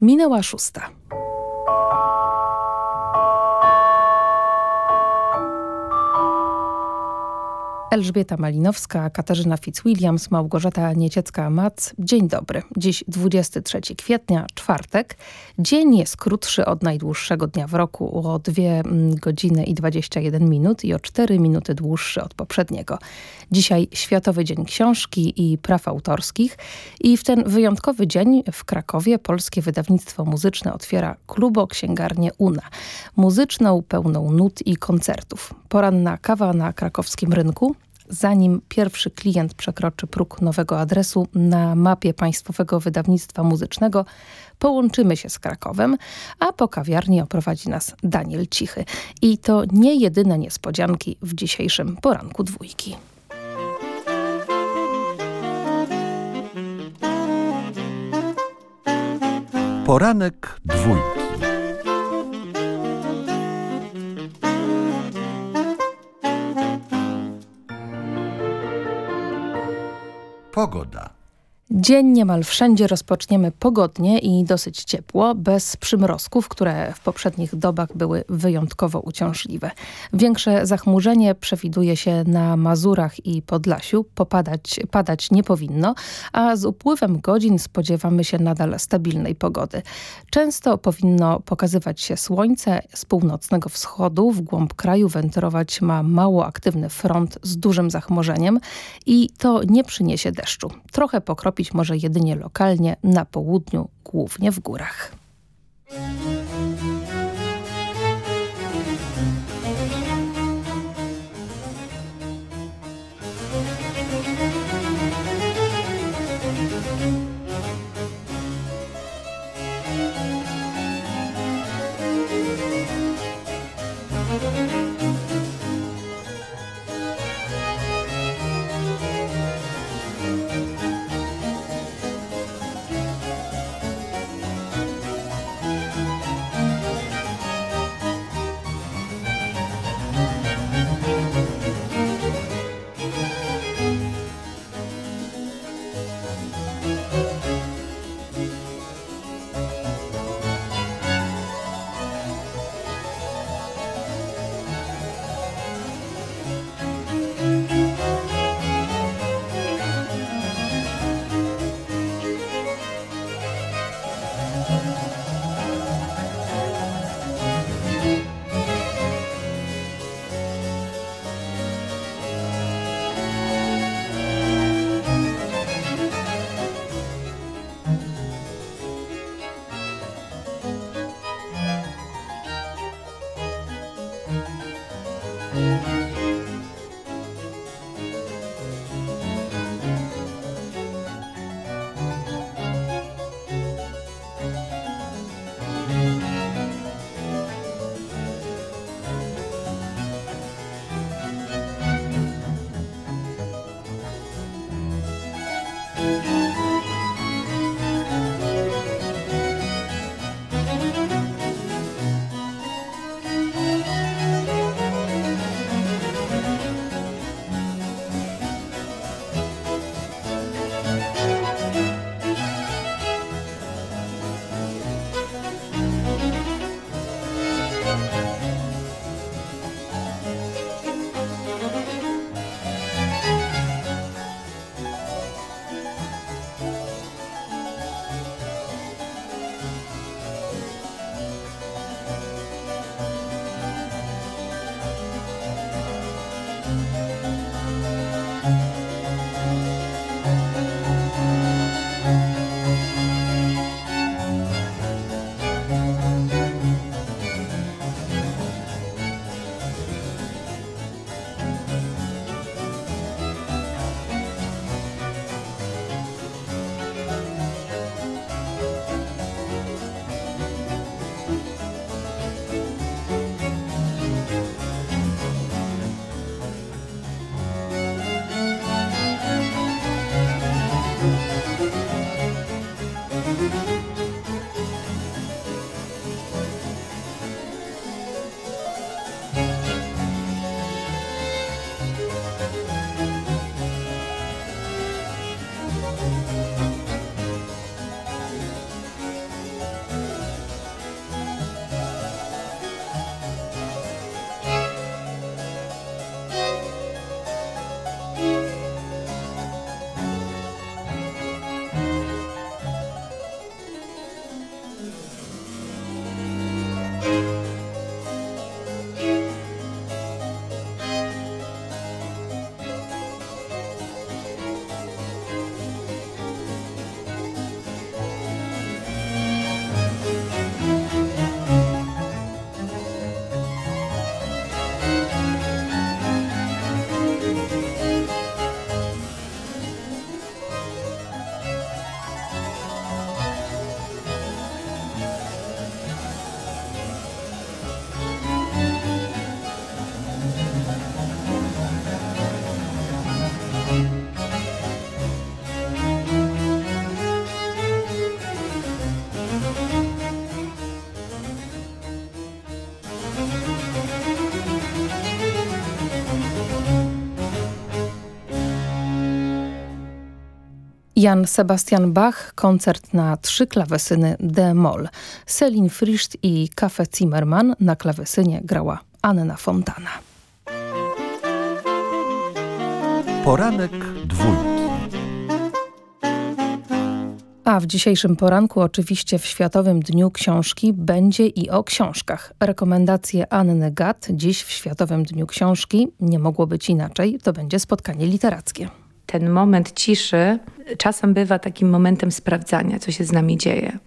Minęła szósta. Elżbieta Malinowska, Katarzyna Fitzwilliams, Małgorzata Nieciecka-Mac. Dzień dobry. Dziś 23 kwietnia, czwartek. Dzień jest krótszy od najdłuższego dnia w roku o 2 mm, godziny i 21 minut i o 4 minuty dłuższy od poprzedniego. Dzisiaj Światowy Dzień Książki i Praw Autorskich i w ten wyjątkowy dzień w Krakowie Polskie Wydawnictwo Muzyczne otwiera klubo księgarnię UNA. Muzyczną, pełną nut i koncertów. Poranna kawa na krakowskim rynku zanim pierwszy klient przekroczy próg nowego adresu na mapie Państwowego Wydawnictwa Muzycznego, połączymy się z Krakowem, a po kawiarni oprowadzi nas Daniel Cichy. I to nie jedyne niespodzianki w dzisiejszym poranku dwójki. Poranek dwójki. Pogoda. Dzień niemal wszędzie rozpoczniemy pogodnie i dosyć ciepło, bez przymrozków, które w poprzednich dobach były wyjątkowo uciążliwe. Większe zachmurzenie przewiduje się na Mazurach i Podlasiu. Popadać padać nie powinno, a z upływem godzin spodziewamy się nadal stabilnej pogody. Często powinno pokazywać się słońce z północnego wschodu. W głąb kraju wędrować ma mało aktywny front z dużym zachmurzeniem i to nie przyniesie deszczu. Trochę pokropi nastąpić może jedynie lokalnie na południu, głównie w górach. Jan Sebastian Bach, koncert na trzy klawesyny D-moll. Selin Frischt i Kafe Zimmermann na klawesynie grała Anna Fontana. Poranek dwójki. A w dzisiejszym poranku, oczywiście w Światowym Dniu Książki, będzie i o książkach. Rekomendacje Anny Gat dziś w Światowym Dniu Książki. Nie mogło być inaczej, to będzie spotkanie literackie ten moment ciszy czasem bywa takim momentem sprawdzania, co się z nami dzieje.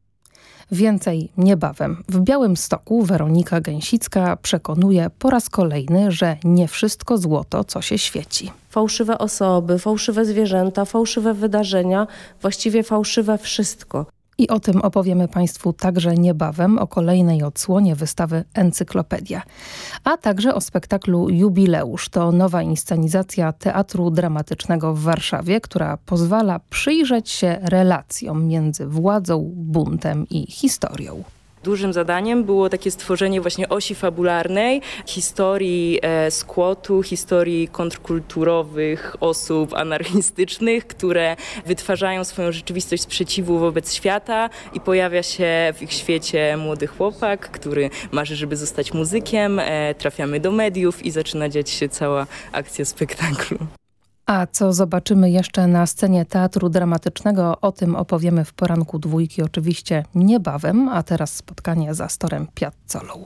Więcej niebawem. W Białym Stoku Weronika Gęsicka przekonuje po raz kolejny, że nie wszystko złoto, co się świeci. Fałszywe osoby, fałszywe zwierzęta, fałszywe wydarzenia, właściwie fałszywe wszystko. I o tym opowiemy Państwu także niebawem, o kolejnej odsłonie wystawy Encyklopedia. A także o spektaklu Jubileusz. To nowa inscenizacja Teatru Dramatycznego w Warszawie, która pozwala przyjrzeć się relacjom między władzą, buntem i historią. Dużym zadaniem było takie stworzenie właśnie osi fabularnej, historii e, skłotu, historii kontrkulturowych osób anarchistycznych, które wytwarzają swoją rzeczywistość sprzeciwu wobec świata i pojawia się w ich świecie młody chłopak, który marzy, żeby zostać muzykiem, e, trafiamy do mediów i zaczyna dziać się cała akcja spektaklu. A co zobaczymy jeszcze na scenie Teatru Dramatycznego, o tym opowiemy w poranku dwójki oczywiście niebawem, a teraz spotkanie za Storem Piazzolą.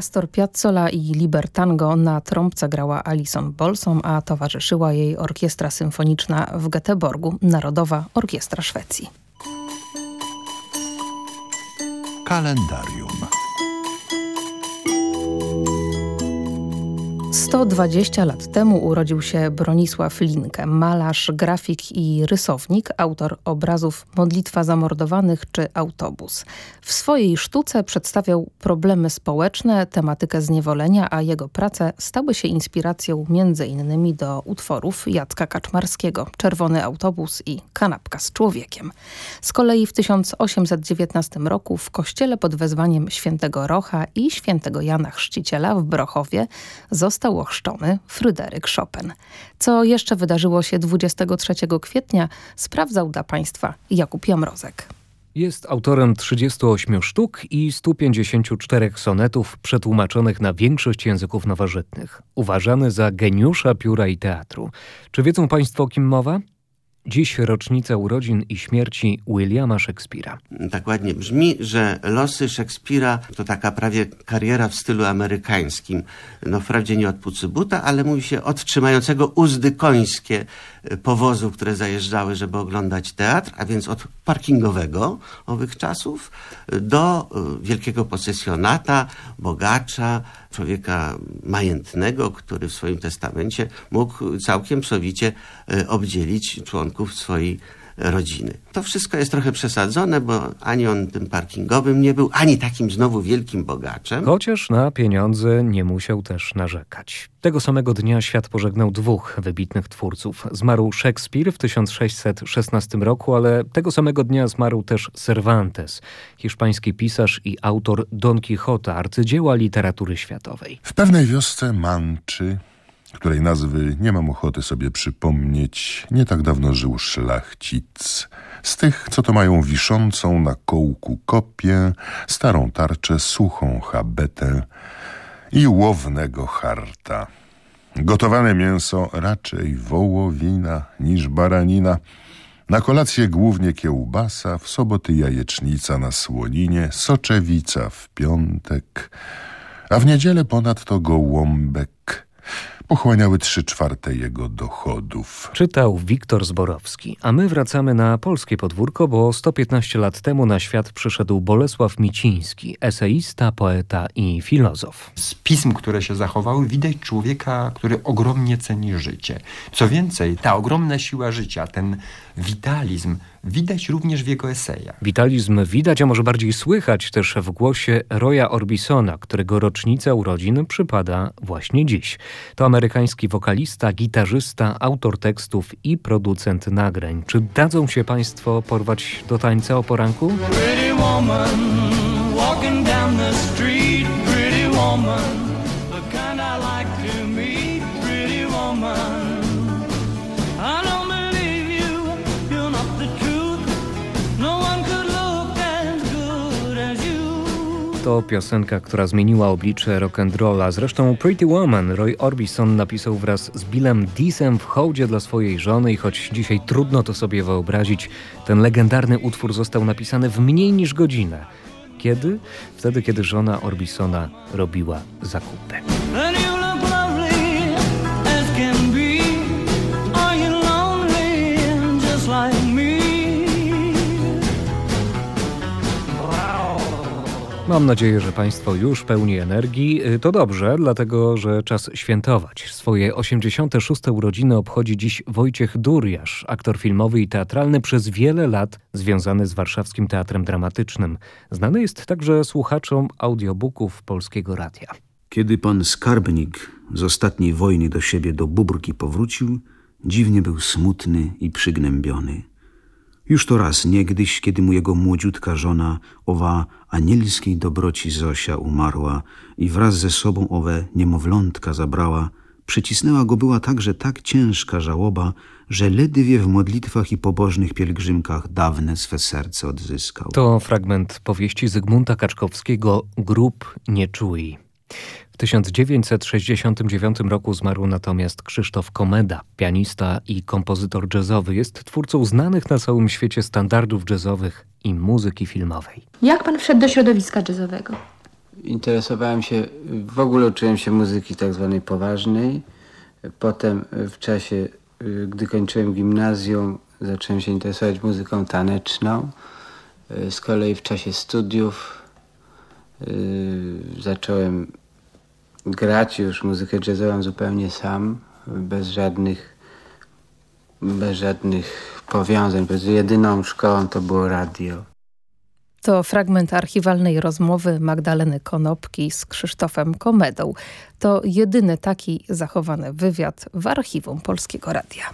Astor Piazzolla i Libertango na trąbce grała Alison Bolsom, a towarzyszyła jej orkiestra symfoniczna w Göteborgu, Narodowa Orkiestra Szwecji. Kalendarium. 120 lat temu urodził się Bronisław Linkę, malarz, grafik i rysownik, autor obrazów Modlitwa zamordowanych czy Autobus. W swojej sztuce przedstawiał problemy społeczne, tematykę zniewolenia, a jego prace stały się inspiracją m.in. do utworów Jacka Kaczmarskiego, Czerwony Autobus i Kanapka z człowiekiem. Z kolei w 1819 roku w kościele pod wezwaniem świętego Rocha i świętego Jana Chrzciciela w Brochowie został ochrzczony Fryderyk Chopin. Co jeszcze wydarzyło się 23 kwietnia, sprawdzał dla Państwa Jakub Jamrozek. Jest autorem 38 sztuk i 154 sonetów przetłumaczonych na większość języków nowożytnych. Uważany za geniusza pióra i teatru. Czy wiedzą Państwo, o kim mowa? Dziś rocznica urodzin i śmierci Williama Shakespeare'a. Tak ładnie brzmi, że losy Szekspira to taka prawie kariera w stylu amerykańskim. No wprawdzie nie od Pucybuta, ale mówi się od trzymającego uzdy końskie powozów, które zajeżdżały, żeby oglądać teatr, a więc od parkingowego owych czasów do e, wielkiego posesjonata, bogacza, człowieka majętnego, który w swoim testamencie mógł całkiem sowicie e, obdzielić członków swojej rodziny. To wszystko jest trochę przesadzone, bo ani on tym parkingowym nie był, ani takim znowu wielkim bogaczem. Chociaż na pieniądze nie musiał też narzekać. Tego samego dnia świat pożegnał dwóch wybitnych twórców. Zmarł Szekspir w 1616 roku, ale tego samego dnia zmarł też Cervantes, hiszpański pisarz i autor Don Quixota, arcydzieła literatury światowej. W pewnej wiosce Manczy której nazwy nie mam ochoty sobie przypomnieć, nie tak dawno żył szlachcic. Z tych, co to mają wiszącą na kołku kopię, starą tarczę, suchą habetę i łownego harta. Gotowane mięso raczej wołowina niż baranina. Na kolację głównie kiełbasa, w soboty jajecznica na słoninie, soczewica w piątek, a w niedzielę ponadto gołąbek pochłaniały trzy czwarte jego dochodów. Czytał Wiktor Zborowski, a my wracamy na polskie podwórko, bo 115 lat temu na świat przyszedł Bolesław Miciński, eseista, poeta i filozof. Z pism, które się zachowały, widać człowieka, który ogromnie ceni życie. Co więcej, ta ogromna siła życia, ten witalizm widać również w jego esejach. Witalizm widać, a może bardziej słychać też w głosie Roya Orbisona, którego rocznica urodzin przypada właśnie dziś. To amerykański wokalista, gitarzysta, autor tekstów i producent nagrań. Czy dadzą się Państwo porwać do tańca o poranku? Pretty woman, walking down the street, pretty woman. To piosenka, która zmieniła oblicze rock'n'rolla. Zresztą Pretty Woman Roy Orbison napisał wraz z Billem Deesem w hołdzie dla swojej żony i choć dzisiaj trudno to sobie wyobrazić, ten legendarny utwór został napisany w mniej niż godzinę. Kiedy? Wtedy, kiedy żona Orbisona robiła zakupy. Mam nadzieję, że Państwo już pełni energii. Y, to dobrze, dlatego że czas świętować. Swoje 86. urodziny obchodzi dziś Wojciech Duriasz, aktor filmowy i teatralny przez wiele lat związany z Warszawskim Teatrem Dramatycznym. Znany jest także słuchaczom audiobooków Polskiego Radia. Kiedy pan skarbnik z ostatniej wojny do siebie do Bubrki powrócił, dziwnie był smutny i przygnębiony. Już to raz niegdyś, kiedy mu jego młodziutka żona, owa anielskiej dobroci Zosia umarła i wraz ze sobą owe niemowlątka zabrała, przycisnęła go była także tak ciężka żałoba, że ledwie w modlitwach i pobożnych pielgrzymkach dawne swe serce odzyskał. To fragment powieści Zygmunta Kaczkowskiego Grób Nieczuli. W 1969 roku zmarł natomiast Krzysztof Komeda, pianista i kompozytor jazzowy. Jest twórcą znanych na całym świecie standardów jazzowych i muzyki filmowej. Jak pan wszedł do środowiska jazzowego? interesowałem się, w ogóle uczyłem się muzyki tak zwanej poważnej. Potem w czasie, gdy kończyłem gimnazjum, zacząłem się interesować muzyką taneczną. Z kolei w czasie studiów zacząłem grać już muzykę jazzową zupełnie sam, bez żadnych, bez żadnych powiązań. Jedyną szkołą to było radio. To fragment archiwalnej rozmowy Magdaleny Konopki z Krzysztofem Komedą. To jedyny taki zachowany wywiad w archiwum Polskiego Radia.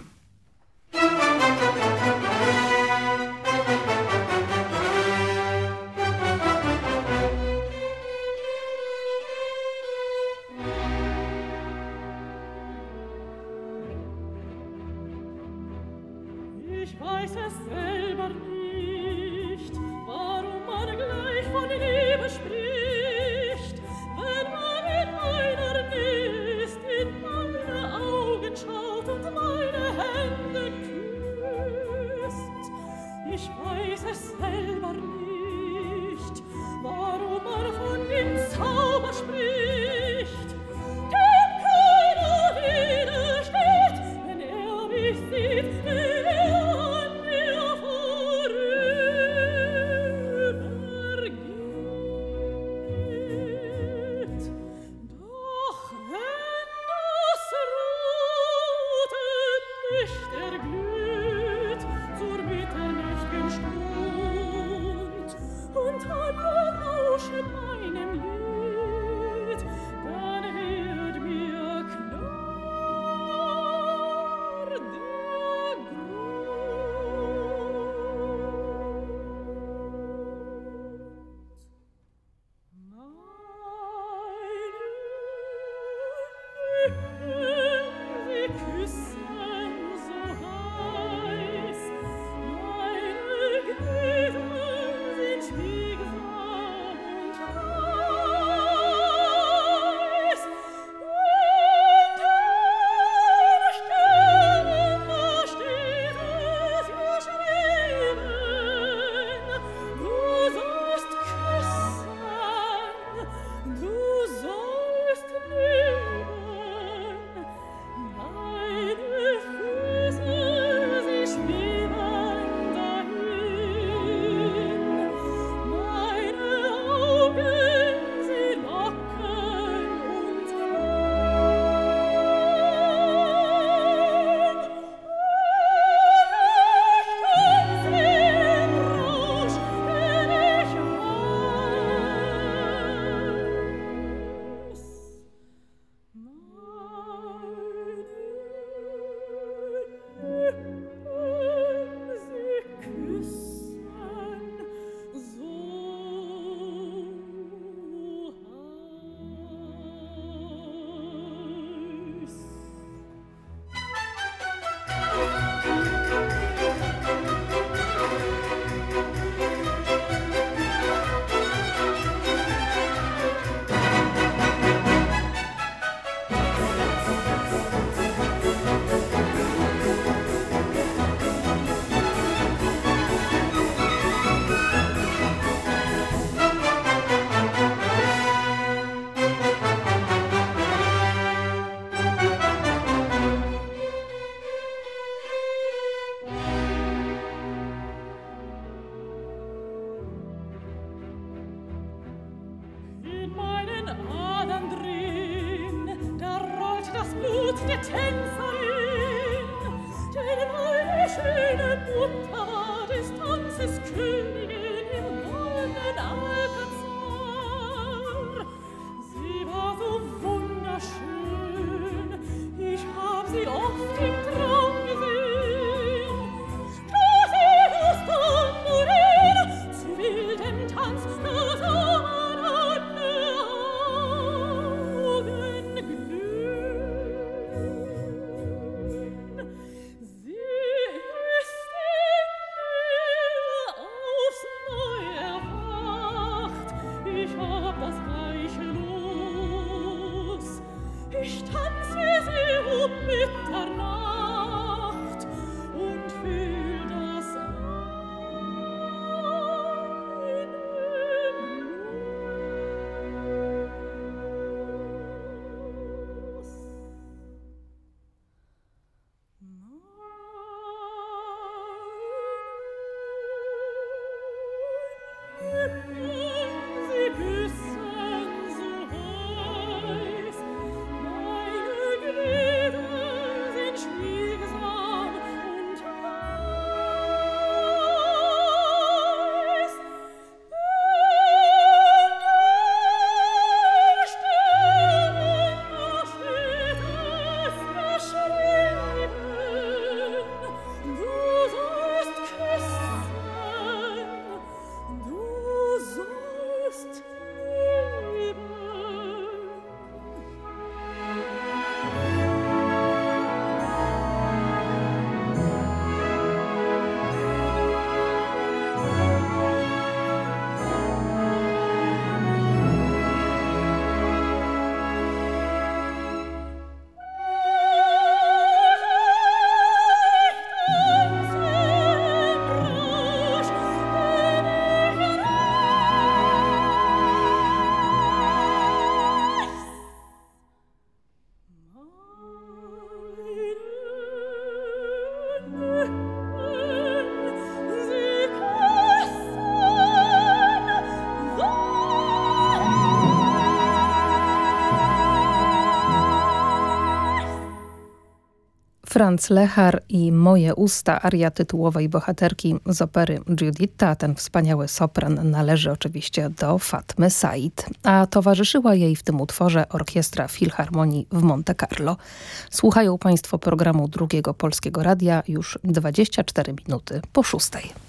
Franz Lechar i Moje usta, aria tytułowej bohaterki z opery Giuditta. Ten wspaniały sopran należy oczywiście do Fatmy Said, a towarzyszyła jej w tym utworze Orkiestra Filharmonii w Monte Carlo. Słuchają Państwo programu Drugiego Polskiego Radia już 24 minuty po szóstej.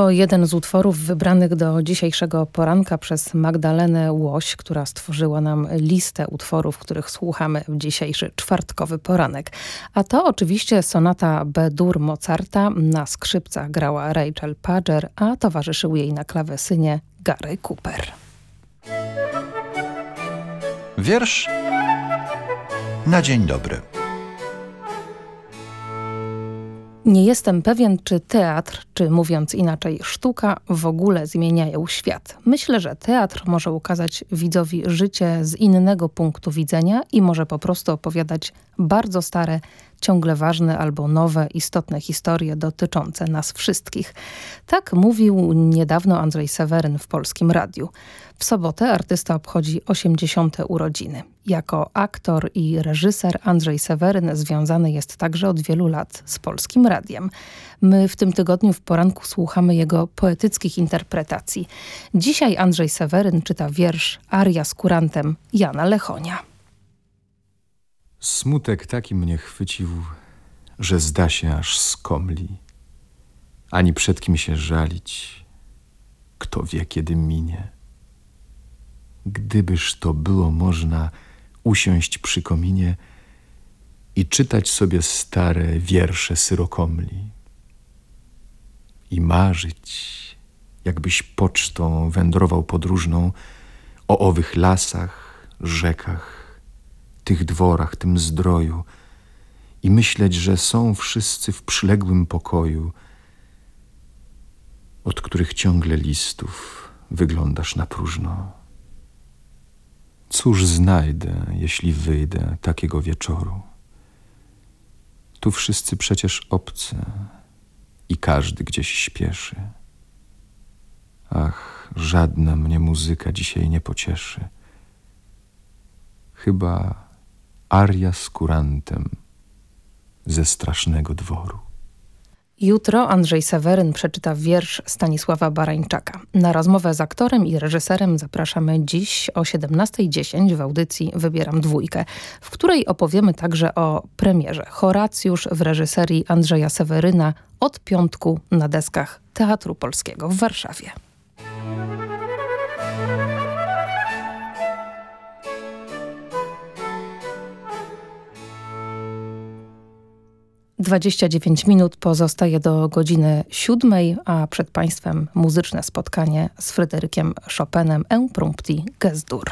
To jeden z utworów wybranych do dzisiejszego poranka przez Magdalenę Łoś, która stworzyła nam listę utworów, których słuchamy w dzisiejszy czwartkowy poranek. A to oczywiście sonata B-dur Mozarta. Na skrzypcach grała Rachel Pager, a towarzyszył jej na klawesynie Gary Cooper. Wiersz na dzień dobry. Nie jestem pewien, czy teatr, czy mówiąc inaczej sztuka, w ogóle zmieniają świat. Myślę, że teatr może ukazać widzowi życie z innego punktu widzenia i może po prostu opowiadać bardzo stare, ciągle ważne albo nowe, istotne historie dotyczące nas wszystkich. Tak mówił niedawno Andrzej Seweryn w Polskim Radiu. W sobotę artysta obchodzi 80. urodziny. Jako aktor i reżyser Andrzej Seweryn związany jest także od wielu lat z Polskim Radiem. My w tym tygodniu w poranku słuchamy jego poetyckich interpretacji. Dzisiaj Andrzej Seweryn czyta wiersz Aria z kurantem Jana Lechonia. Smutek taki mnie chwycił, że zda się aż skomli. Ani przed kim się żalić, kto wie kiedy minie. Gdybyż to było można usiąść przy kominie i czytać sobie stare wiersze syrokomli i marzyć, jakbyś pocztą wędrował podróżną o owych lasach, rzekach, tych dworach, tym zdroju i myśleć, że są wszyscy w przyległym pokoju, od których ciągle listów wyglądasz na próżno. Cóż znajdę, jeśli wyjdę takiego wieczoru? Tu wszyscy przecież obcy i każdy gdzieś śpieszy. Ach, żadna mnie muzyka dzisiaj nie pocieszy. Chyba aria z kurantem ze strasznego dworu. Jutro Andrzej Seweryn przeczyta wiersz Stanisława Barańczaka. Na rozmowę z aktorem i reżyserem zapraszamy dziś o 17.10 w audycji Wybieram Dwójkę, w której opowiemy także o premierze Horacjusz w reżyserii Andrzeja Seweryna od piątku na deskach Teatru Polskiego w Warszawie. 29 minut pozostaje do godziny siódmej, a przed Państwem muzyczne spotkanie z Fryderykiem Chopinem Emprompti Gestur.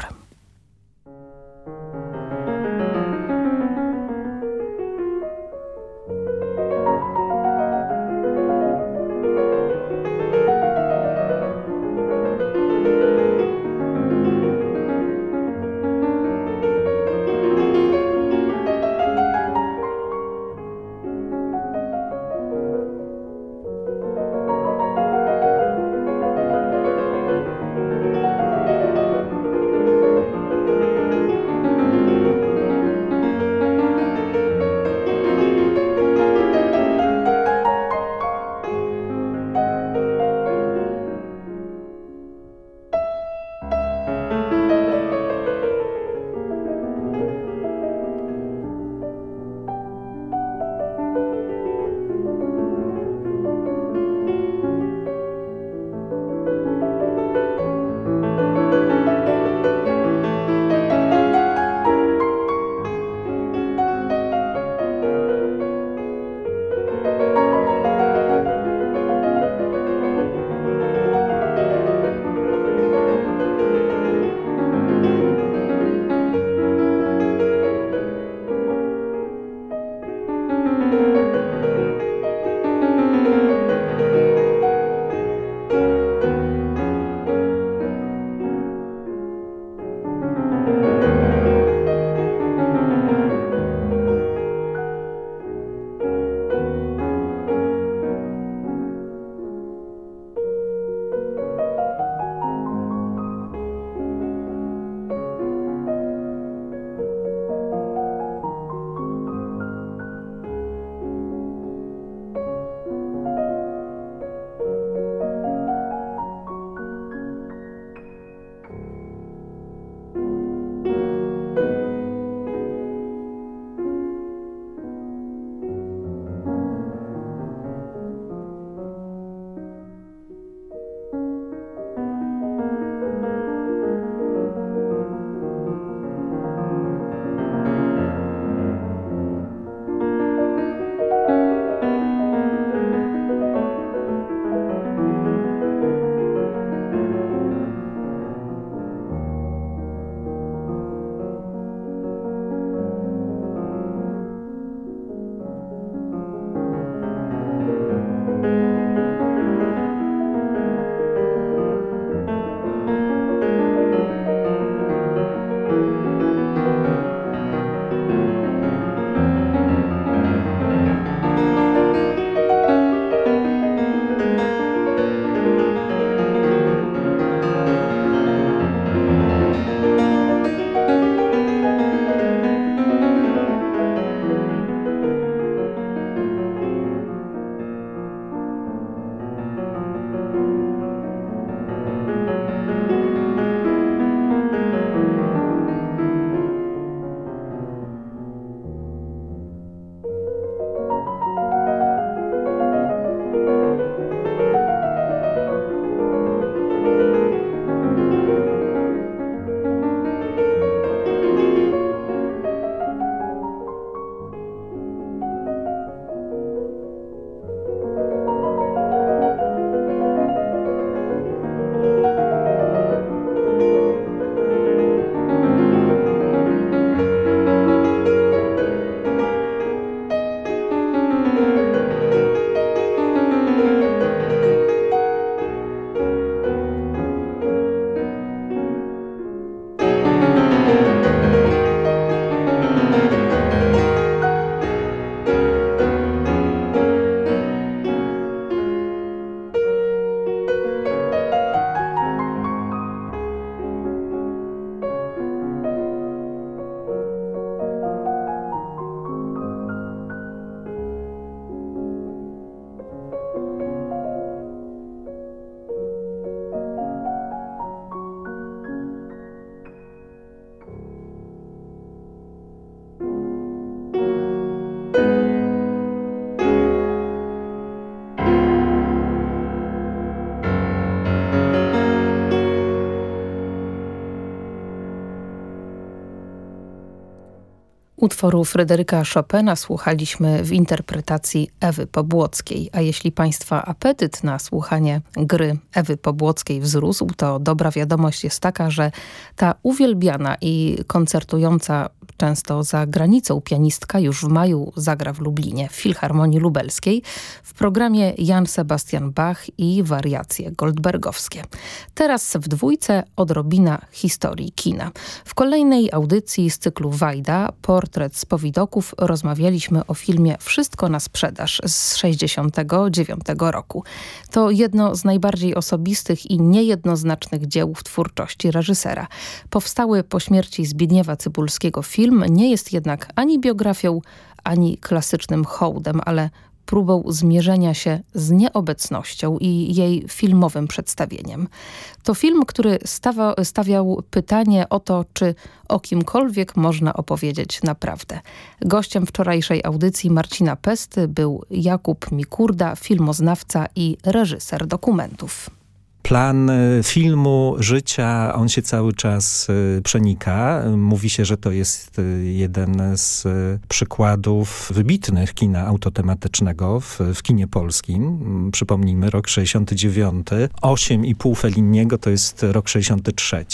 Utworu Fryderyka Chopina słuchaliśmy w interpretacji Ewy Pobłockiej, a jeśli Państwa apetyt na słuchanie gry Ewy Pobłockiej wzrósł, to dobra wiadomość jest taka, że ta uwielbiana i koncertująca często za granicą pianistka już w maju zagra w Lublinie w Filharmonii Lubelskiej w programie Jan Sebastian Bach i wariacje goldbergowskie. Teraz w dwójce odrobina historii kina. W kolejnej audycji z cyklu Wajda, portret z powidoków, rozmawialiśmy o filmie Wszystko na sprzedaż z 69 roku. To jedno z najbardziej osobistych i niejednoznacznych dzieł w twórczości reżysera. Powstały po śmierci Zbigniewa Cybulskiego film nie jest jednak ani biografią, ani klasycznym hołdem, ale próbą zmierzenia się z nieobecnością i jej filmowym przedstawieniem. To film, który stawa, stawiał pytanie o to, czy o kimkolwiek można opowiedzieć naprawdę. Gościem wczorajszej audycji Marcina Pesty był Jakub Mikurda, filmoznawca i reżyser dokumentów plan y, filmu, życia, on się cały czas y, przenika. Mówi się, że to jest y, jeden z przykładów wybitnych kina autotematycznego w, w kinie polskim. Mm, przypomnijmy, rok 69. 8,5 Feliniego to jest rok 63.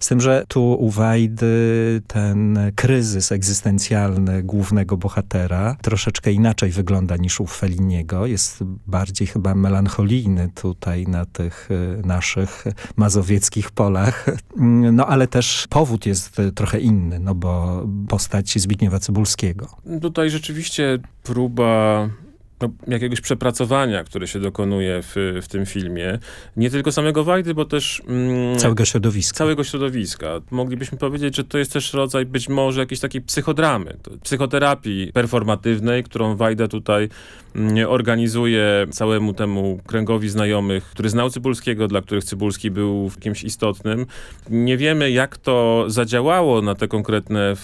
Z tym, że tu u Wajdy ten kryzys egzystencjalny głównego bohatera troszeczkę inaczej wygląda niż u Feliniego. Jest bardziej chyba melancholijny tutaj na tych naszych mazowieckich polach. No ale też powód jest trochę inny, no bo postać Zbigniewa Cybulskiego. Tutaj rzeczywiście próba no, jakiegoś przepracowania, które się dokonuje w, w tym filmie. Nie tylko samego Wajdy, bo też... Mm, całego środowiska. Całego środowiska. Moglibyśmy powiedzieć, że to jest też rodzaj być może jakiejś takiej psychodramy, psychoterapii performatywnej, którą Wajda tutaj organizuje całemu temu kręgowi znajomych, który znał Cybulskiego, dla których Cybulski był kimś istotnym. Nie wiemy, jak to zadziałało na te konkretne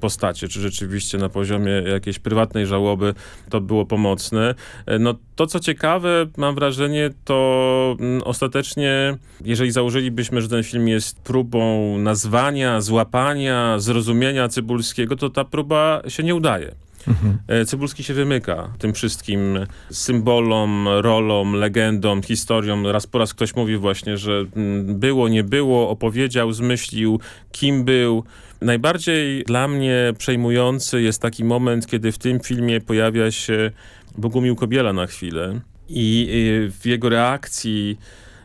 postacie, czy rzeczywiście na poziomie jakiejś prywatnej żałoby to było pomocne. E, no to, co ciekawe, mam wrażenie, to mm, ostatecznie, jeżeli założylibyśmy, że ten film jest próbą nazwania, złapania, zrozumienia Cybulskiego, to ta próba się nie udaje. Mhm. E, Cybulski się wymyka tym wszystkim symbolom, rolom, legendom, historiom. Raz po raz ktoś mówi właśnie, że mm, było, nie było, opowiedział, zmyślił, kim był. Najbardziej dla mnie przejmujący jest taki moment, kiedy w tym filmie pojawia się Bogumił Kobiela na chwilę i w jego reakcji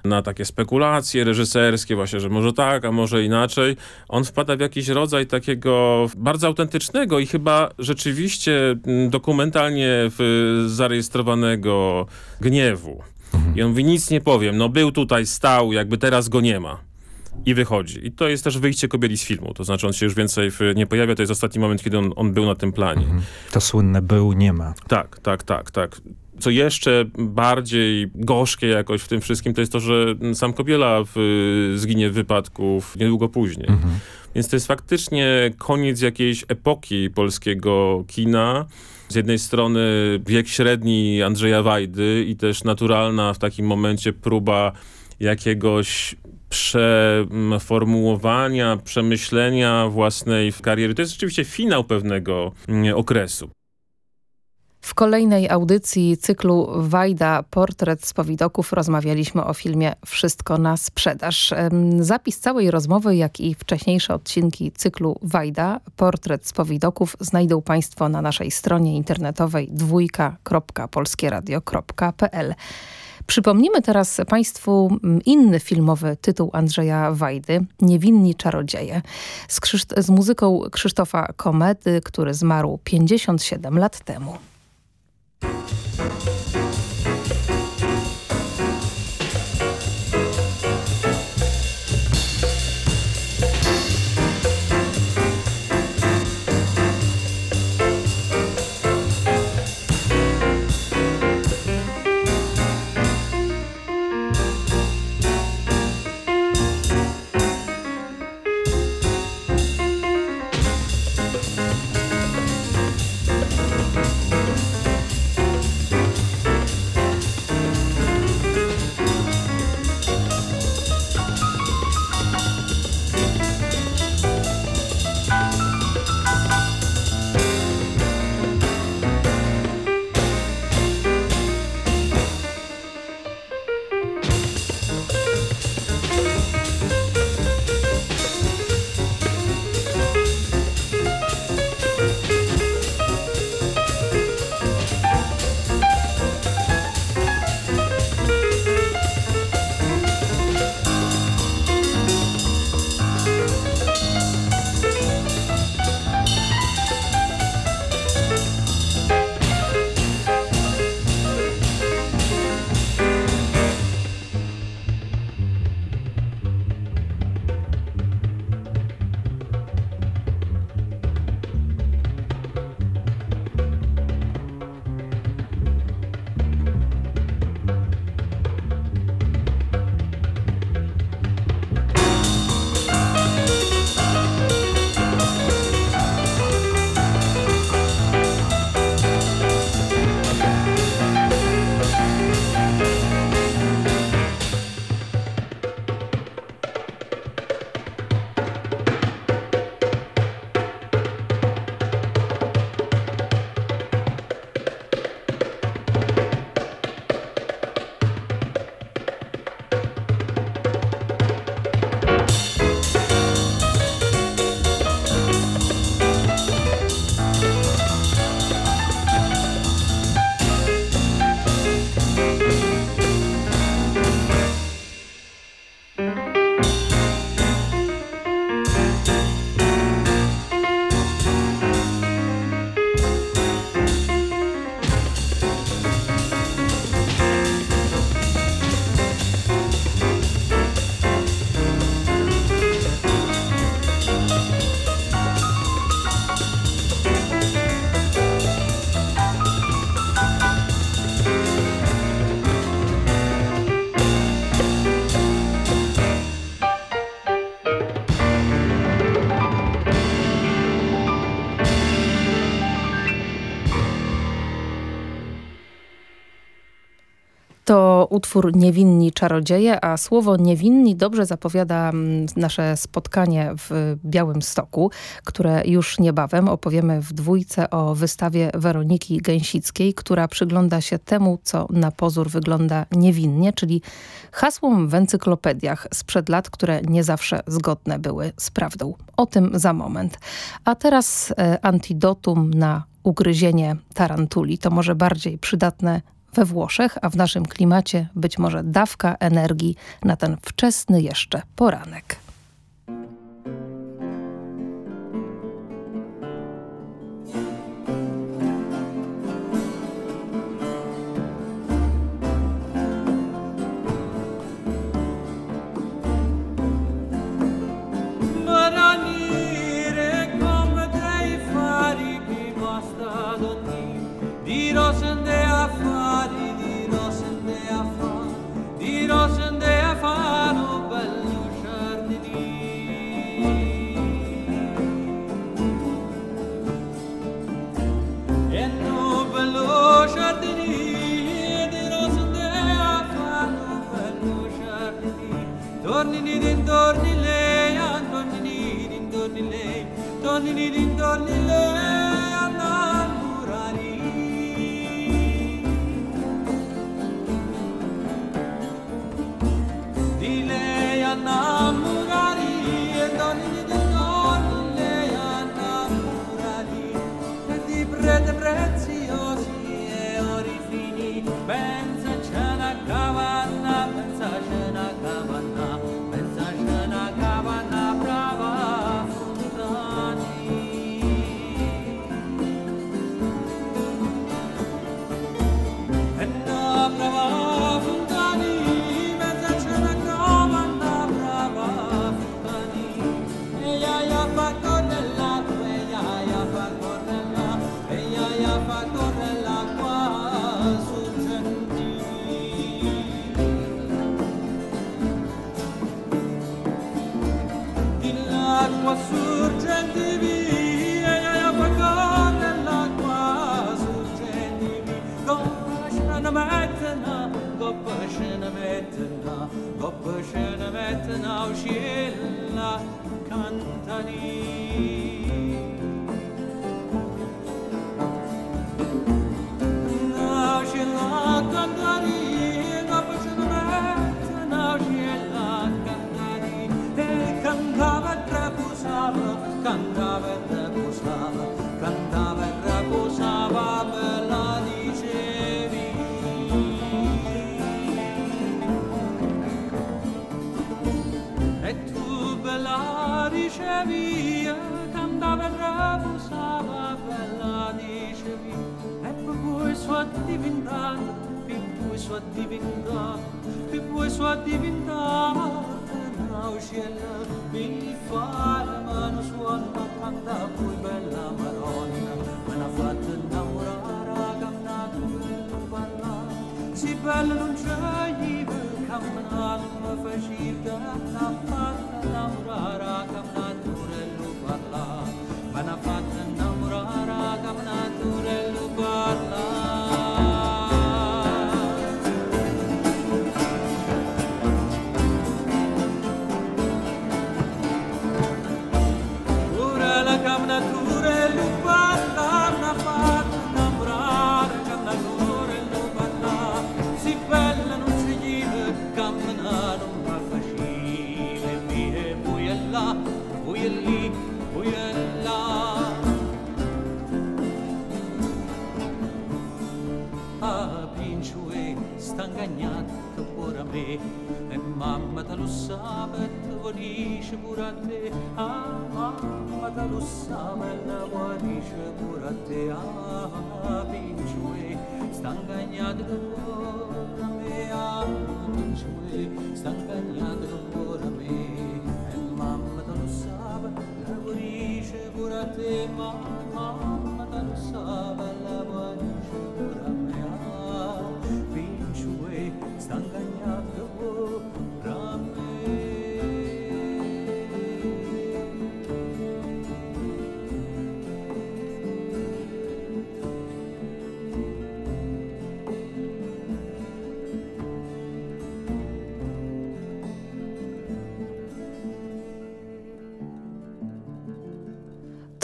na takie spekulacje reżyserskie, właśnie, że może tak, a może inaczej, on wpada w jakiś rodzaj takiego bardzo autentycznego i chyba rzeczywiście mm, dokumentalnie zarejestrowanego gniewu. Mhm. I on mówi, nic nie powiem, no był tutaj, stał, jakby teraz go nie ma i wychodzi. I to jest też wyjście kobieli z filmu, to znaczy on się już więcej nie pojawia, to jest ostatni moment, kiedy on, on był na tym planie. Mhm. To słynne był, nie ma. Tak, tak, tak, tak. Co jeszcze bardziej gorzkie jakoś w tym wszystkim, to jest to, że sam Kobiela w, zginie w wypadku niedługo później. Mhm. Więc to jest faktycznie koniec jakiejś epoki polskiego kina. Z jednej strony wiek średni Andrzeja Wajdy i też naturalna w takim momencie próba jakiegoś przeformułowania, przemyślenia własnej kariery. To jest rzeczywiście finał pewnego mm, okresu. W kolejnej audycji cyklu Wajda Portret z Powidoków rozmawialiśmy o filmie Wszystko na sprzedaż. Zapis całej rozmowy, jak i wcześniejsze odcinki cyklu Wajda Portret z Powidoków znajdą Państwo na naszej stronie internetowej dwójka.polskieradio.pl. Przypomnimy teraz Państwu inny filmowy tytuł Andrzeja Wajdy, Niewinni czarodzieje, z, z muzyką Krzysztofa Komedy, który zmarł 57 lat temu. Thank you. Utwór Niewinni Czarodzieje, a słowo niewinni dobrze zapowiada mm, nasze spotkanie w Białym Stoku, które już niebawem opowiemy w dwójce o wystawie Weroniki Gęsickiej, która przygląda się temu, co na pozór wygląda niewinnie, czyli hasłom w encyklopediach sprzed lat, które nie zawsze zgodne były z prawdą. O tym za moment. A teraz e, antidotum na ugryzienie tarantuli. To może bardziej przydatne we Włoszech, a w naszym klimacie być może dawka energii na ten wczesny jeszcze poranek. sua divindad nauxela mi fala mano sua tanda pui bella maronna mana fatta innamorare camnato bello balla si bella non c'è gli camnato ma facilità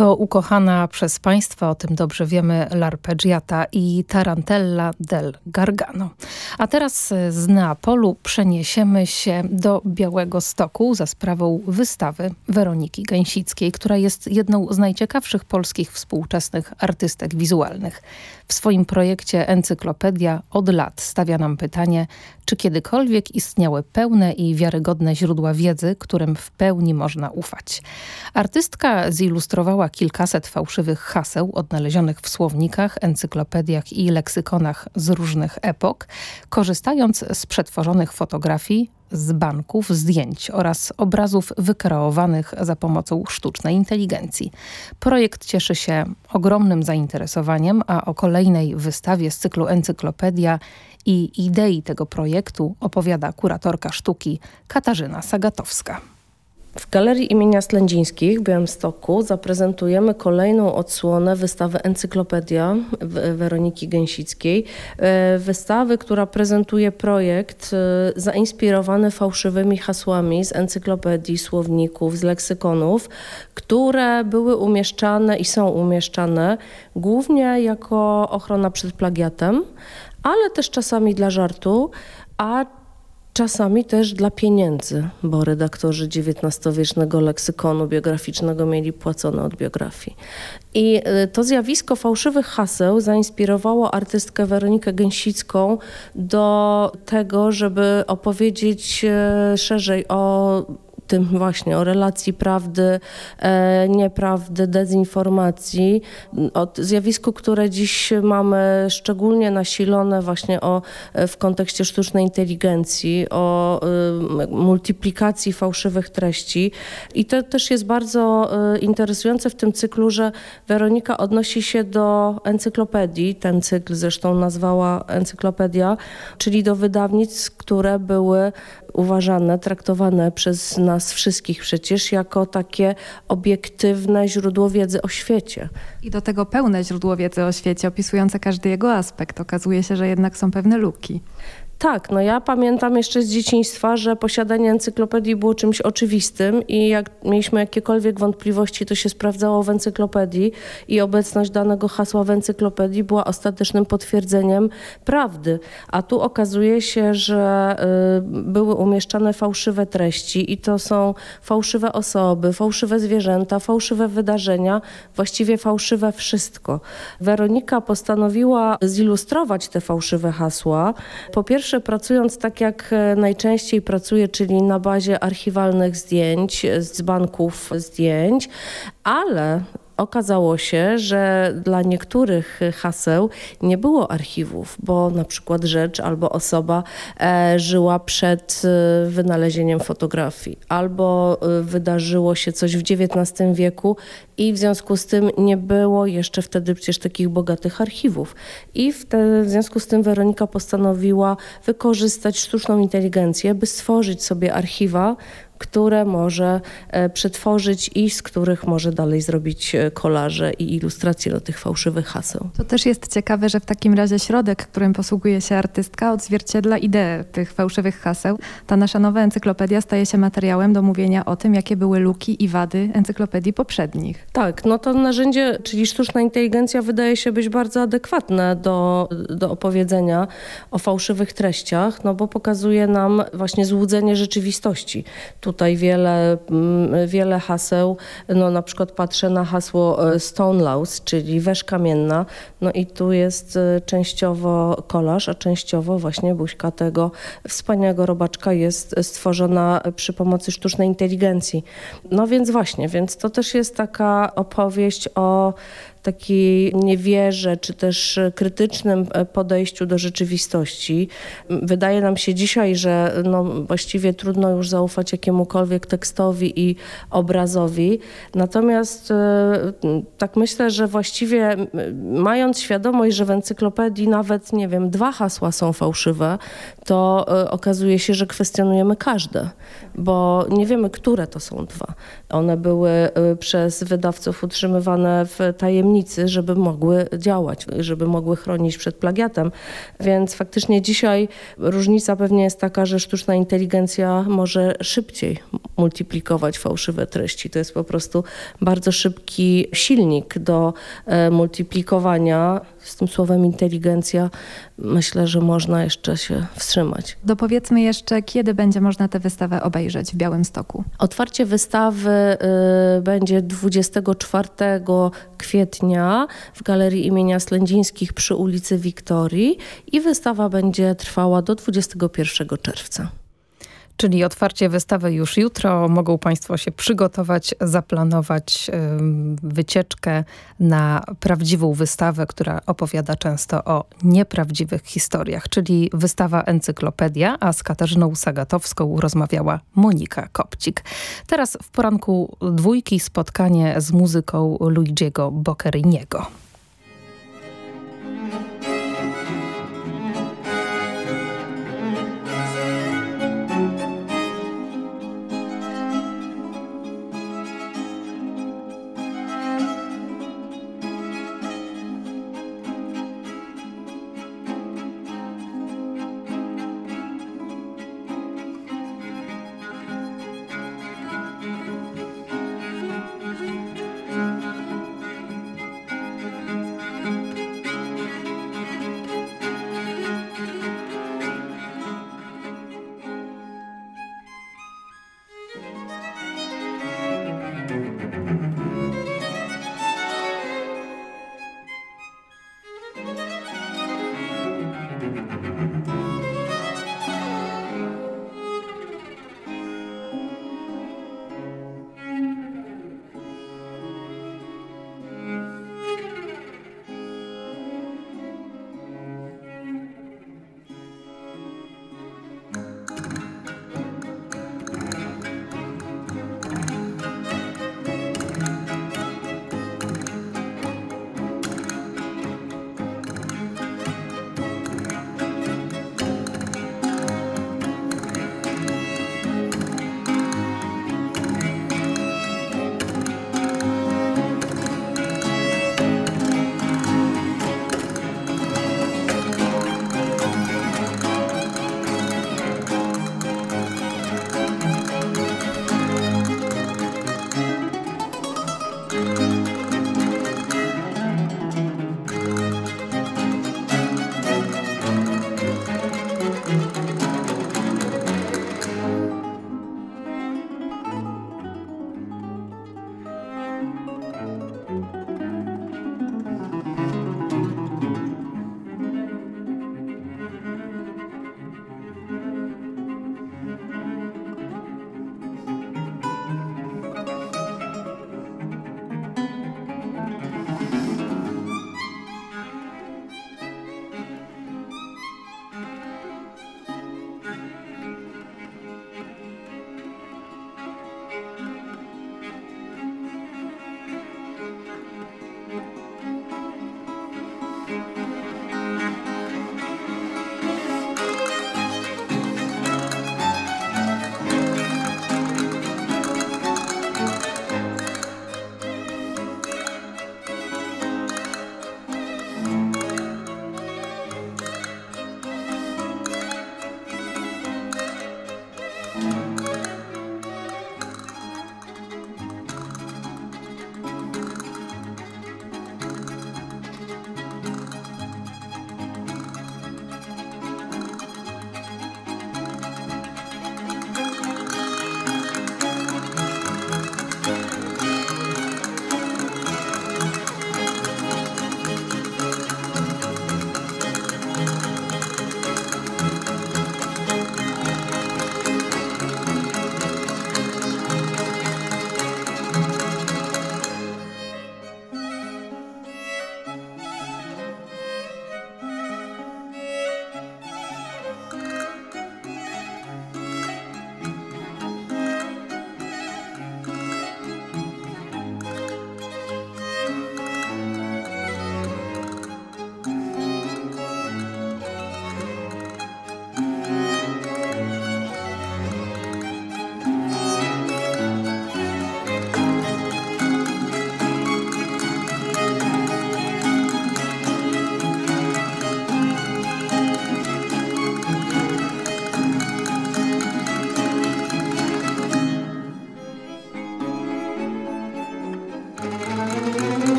To ukochana przez Państwa, o tym dobrze wiemy, L'Arpeggiata i Tarantella del Gargano. A teraz z Neapolu przeniesiemy się do Białego Stoku za sprawą wystawy Weroniki Gęsickiej, która jest jedną z najciekawszych polskich współczesnych artystek wizualnych. W swoim projekcie Encyklopedia od lat stawia nam pytanie, czy kiedykolwiek istniały pełne i wiarygodne źródła wiedzy, którym w pełni można ufać. Artystka zilustrowała kilkaset fałszywych haseł odnalezionych w słownikach, encyklopediach i leksykonach z różnych epok, korzystając z przetworzonych fotografii, z banków zdjęć oraz obrazów wykreowanych za pomocą sztucznej inteligencji. Projekt cieszy się ogromnym zainteresowaniem, a o kolejnej wystawie z cyklu Encyklopedia i idei tego projektu opowiada kuratorka sztuki Katarzyna Sagatowska. W Galerii imienia Slędzińskich w Białymstoku zaprezentujemy kolejną odsłonę wystawy Encyklopedia Weroniki Gęsickiej. E, wystawy, która prezentuje projekt e, zainspirowany fałszywymi hasłami z encyklopedii, słowników, z leksykonów, które były umieszczane i są umieszczane głównie jako ochrona przed plagiatem, ale też czasami dla żartu, a Czasami też dla pieniędzy, bo redaktorzy XIX-wiecznego leksykonu biograficznego mieli płacone od biografii. I y, to zjawisko fałszywych haseł zainspirowało artystkę Weronikę Gęsicką do tego, żeby opowiedzieć y, szerzej o tym właśnie, o relacji prawdy, e, nieprawdy, dezinformacji, o zjawisku, które dziś mamy szczególnie nasilone właśnie o, e, w kontekście sztucznej inteligencji, o e, multiplikacji fałszywych treści. I to też jest bardzo interesujące w tym cyklu, że Weronika odnosi się do encyklopedii, ten cykl zresztą nazwała Encyklopedia, czyli do wydawnictw, które były uważane, traktowane przez nas wszystkich przecież jako takie obiektywne źródło wiedzy o świecie. I do tego pełne źródło wiedzy o świecie, opisujące każdy jego aspekt. Okazuje się, że jednak są pewne luki. Tak, no ja pamiętam jeszcze z dzieciństwa, że posiadanie encyklopedii było czymś oczywistym i jak mieliśmy jakiekolwiek wątpliwości, to się sprawdzało w encyklopedii i obecność danego hasła w encyklopedii była ostatecznym potwierdzeniem prawdy. A tu okazuje się, że y, były umieszczane fałszywe treści i to są fałszywe osoby, fałszywe zwierzęta, fałszywe wydarzenia, właściwie fałszywe wszystko. Weronika postanowiła zilustrować te fałszywe hasła. Po pierwsze pierwsze, pracując tak jak e, najczęściej pracuję, czyli na bazie archiwalnych zdjęć z banków zdjęć, ale okazało się, że dla niektórych haseł nie było archiwów, bo na przykład rzecz albo osoba e, żyła przed e, wynalezieniem fotografii, albo e, wydarzyło się coś w XIX wieku i w związku z tym nie było jeszcze wtedy przecież takich bogatych archiwów. I w, te, w związku z tym Weronika postanowiła wykorzystać sztuczną inteligencję, by stworzyć sobie archiwa, które może e, przetworzyć i z których może dalej zrobić e, kolaże i ilustracje do tych fałszywych haseł. To też jest ciekawe, że w takim razie środek, którym posługuje się artystka, odzwierciedla ideę tych fałszywych haseł. Ta nasza nowa encyklopedia staje się materiałem do mówienia o tym, jakie były luki i wady encyklopedii poprzednich. Tak, no to narzędzie, czyli sztuczna inteligencja wydaje się być bardzo adekwatne do, do opowiedzenia o fałszywych treściach, no bo pokazuje nam właśnie złudzenie rzeczywistości. Tu tutaj wiele, mm, wiele haseł. No, na przykład patrzę na hasło e, Stone Louse, czyli wesz kamienna. No i tu jest e, częściowo kolaż, a częściowo właśnie buźka tego wspaniałego robaczka jest stworzona przy pomocy sztucznej inteligencji. No więc właśnie, więc to też jest taka opowieść o takiej niewierze, czy też krytycznym e, podejściu do rzeczywistości. Wydaje nam się dzisiaj, że no właściwie trudno już zaufać jakiemukolwiek tekstowi i obrazowi. Natomiast e, tak myślę, że właściwie mając świadomość, że w encyklopedii nawet, nie wiem, dwa hasła są fałszywe, to e, okazuje się, że kwestionujemy każde, bo nie wiemy, które to są dwa. One były e, przez wydawców utrzymywane w tajemnicy, żeby mogły działać, żeby mogły chronić przed plagiatem. Więc faktycznie dzisiaj różnica pewnie jest taka, że sztuczna inteligencja może szybciej multiplikować fałszywe treści. To jest po prostu bardzo szybki silnik do e, multiplikowania. Z tym słowem inteligencja myślę, że można jeszcze się wstrzymać. Dopowiedzmy jeszcze, kiedy będzie można tę wystawę obejrzeć w Białymstoku. Otwarcie wystawy y, będzie 24 kwietnia w Galerii imienia Slędzińskich przy ulicy Wiktorii i wystawa będzie trwała do 21 czerwca. Czyli otwarcie wystawy już jutro. Mogą Państwo się przygotować, zaplanować wycieczkę na prawdziwą wystawę, która opowiada często o nieprawdziwych historiach, czyli wystawa Encyklopedia, a z Katarzyną Sagatowską rozmawiała Monika Kopcik. Teraz w poranku dwójki spotkanie z muzyką Luigiego Boccheriniego.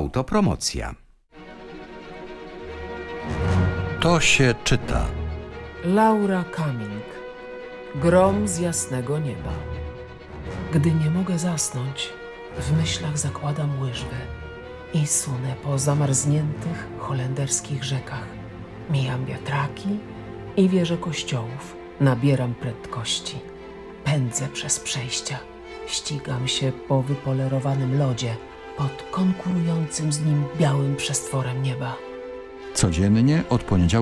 Autopromocja. To się czyta. Laura Cumming. Grom z jasnego nieba. Gdy nie mogę zasnąć, w myślach zakładam łyżwy i sunę po zamarzniętych holenderskich rzekach. Mijam wiatraki i wieże kościołów. Nabieram prędkości. Pędzę przez przejścia. Ścigam się po wypolerowanym lodzie pod konkurującym z nim białym przestworem nieba. Codziennie od poniedziałku